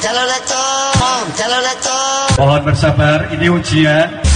Calon Pohon bersabar, ini ujian.